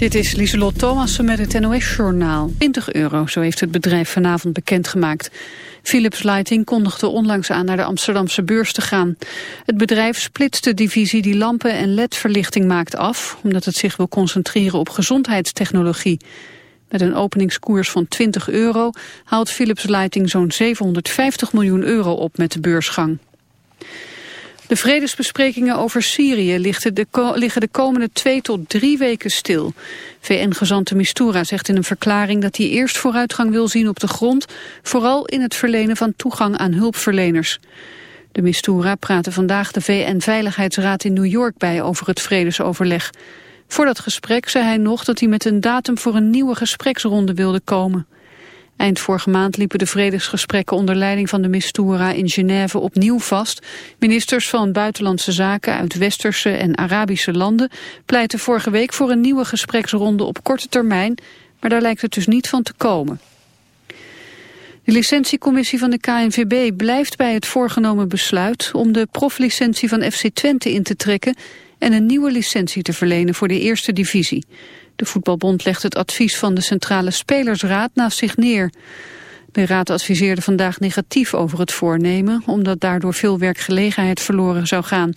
Dit is Lieselot Thomassen met het NOS-journaal. 20 euro, zo heeft het bedrijf vanavond bekendgemaakt. Philips Lighting kondigde onlangs aan naar de Amsterdamse beurs te gaan. Het bedrijf splitst de divisie die lampen en ledverlichting maakt af... omdat het zich wil concentreren op gezondheidstechnologie. Met een openingskoers van 20 euro haalt Philips Lighting zo'n 750 miljoen euro op met de beursgang. De vredesbesprekingen over Syrië liggen de, liggen de komende twee tot drie weken stil. VN-gezante Mistura zegt in een verklaring dat hij eerst vooruitgang wil zien op de grond, vooral in het verlenen van toegang aan hulpverleners. De Mistura praatte vandaag de VN-veiligheidsraad in New York bij over het vredesoverleg. Voor dat gesprek zei hij nog dat hij met een datum voor een nieuwe gespreksronde wilde komen. Eind vorige maand liepen de vredesgesprekken onder leiding van de Mistura in Genève opnieuw vast. Ministers van Buitenlandse Zaken uit Westerse en Arabische landen pleiten vorige week voor een nieuwe gespreksronde op korte termijn, maar daar lijkt het dus niet van te komen. De licentiecommissie van de KNVB blijft bij het voorgenomen besluit om de proflicentie van FC Twente in te trekken en een nieuwe licentie te verlenen voor de eerste divisie. De voetbalbond legt het advies van de Centrale Spelersraad naast zich neer. De raad adviseerde vandaag negatief over het voornemen... omdat daardoor veel werkgelegenheid verloren zou gaan.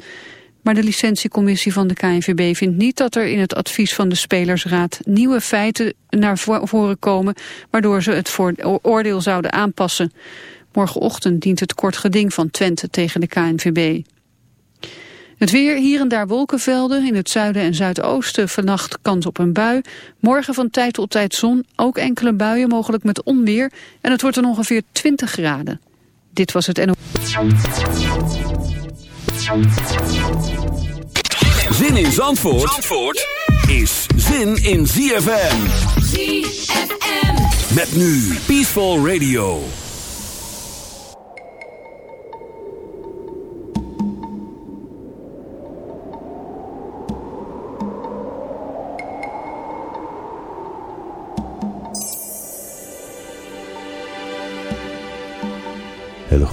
Maar de licentiecommissie van de KNVB vindt niet dat er in het advies van de Spelersraad nieuwe feiten naar voren komen, waardoor ze het oordeel zouden aanpassen. Morgenochtend dient het kort geding van Twente tegen de KNVB. Het weer, hier en daar wolkenvelden, in het zuiden en zuidoosten vannacht kans op een bui. Morgen van tijd tot tijd zon, ook enkele buien mogelijk met onweer. En het wordt dan ongeveer 20 graden. Dit was het NO. Zin in Zandvoort, Zandvoort is zin in ZFM. ZFM. Met nu Peaceful Radio.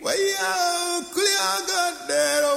Well, yeah, clear God there. Oh,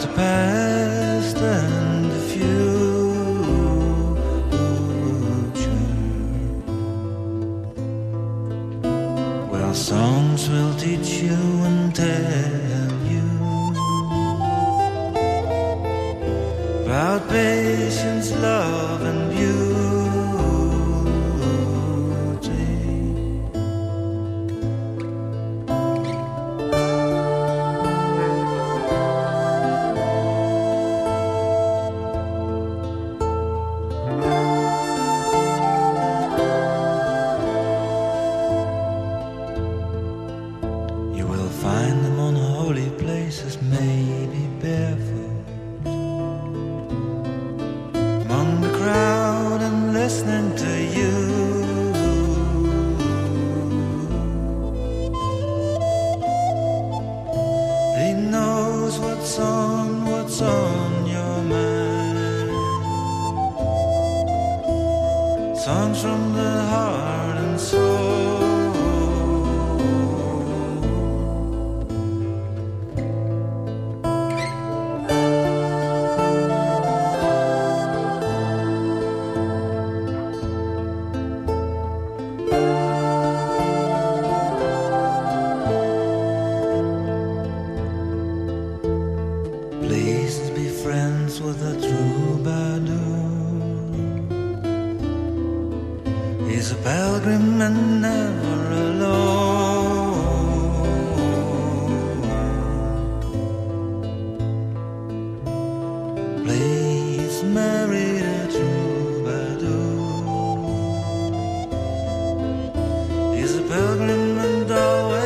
the past and is a pilgrim and always.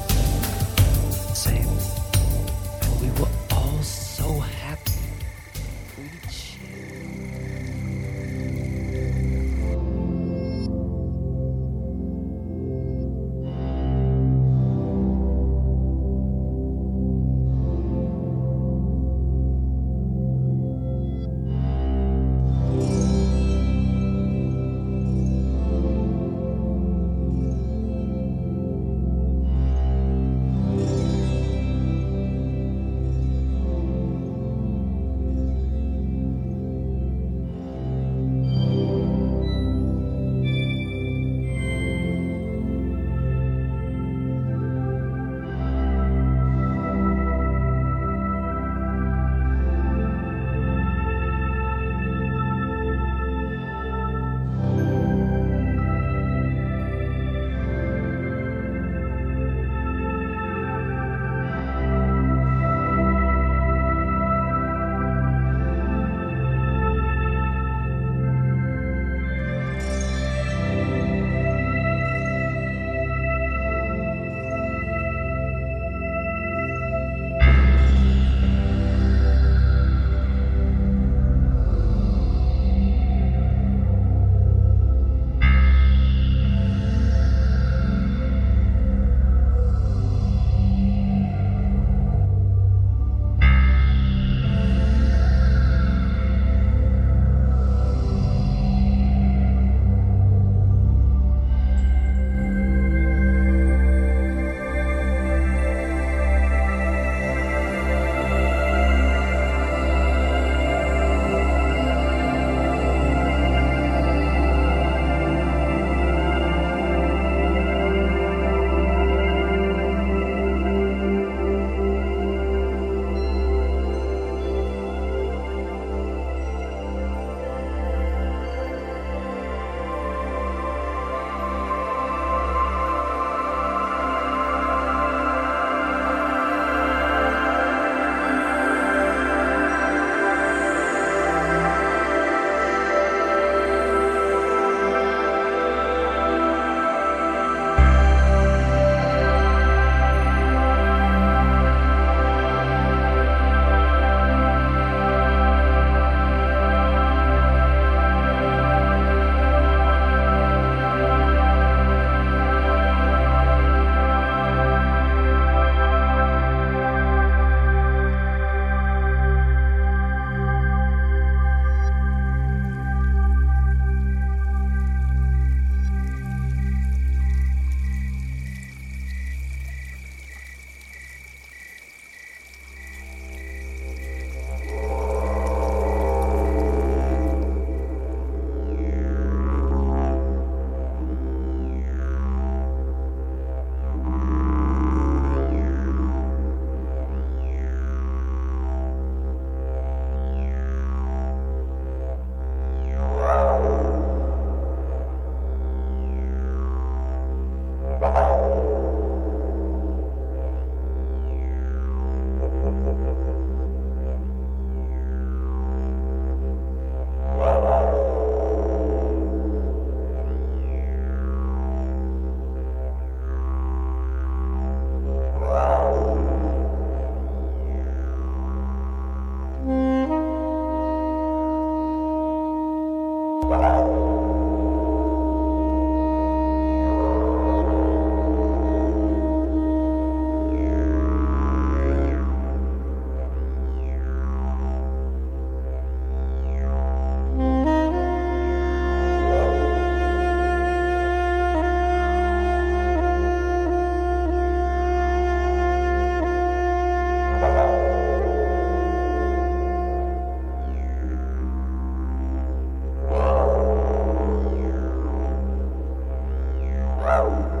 out.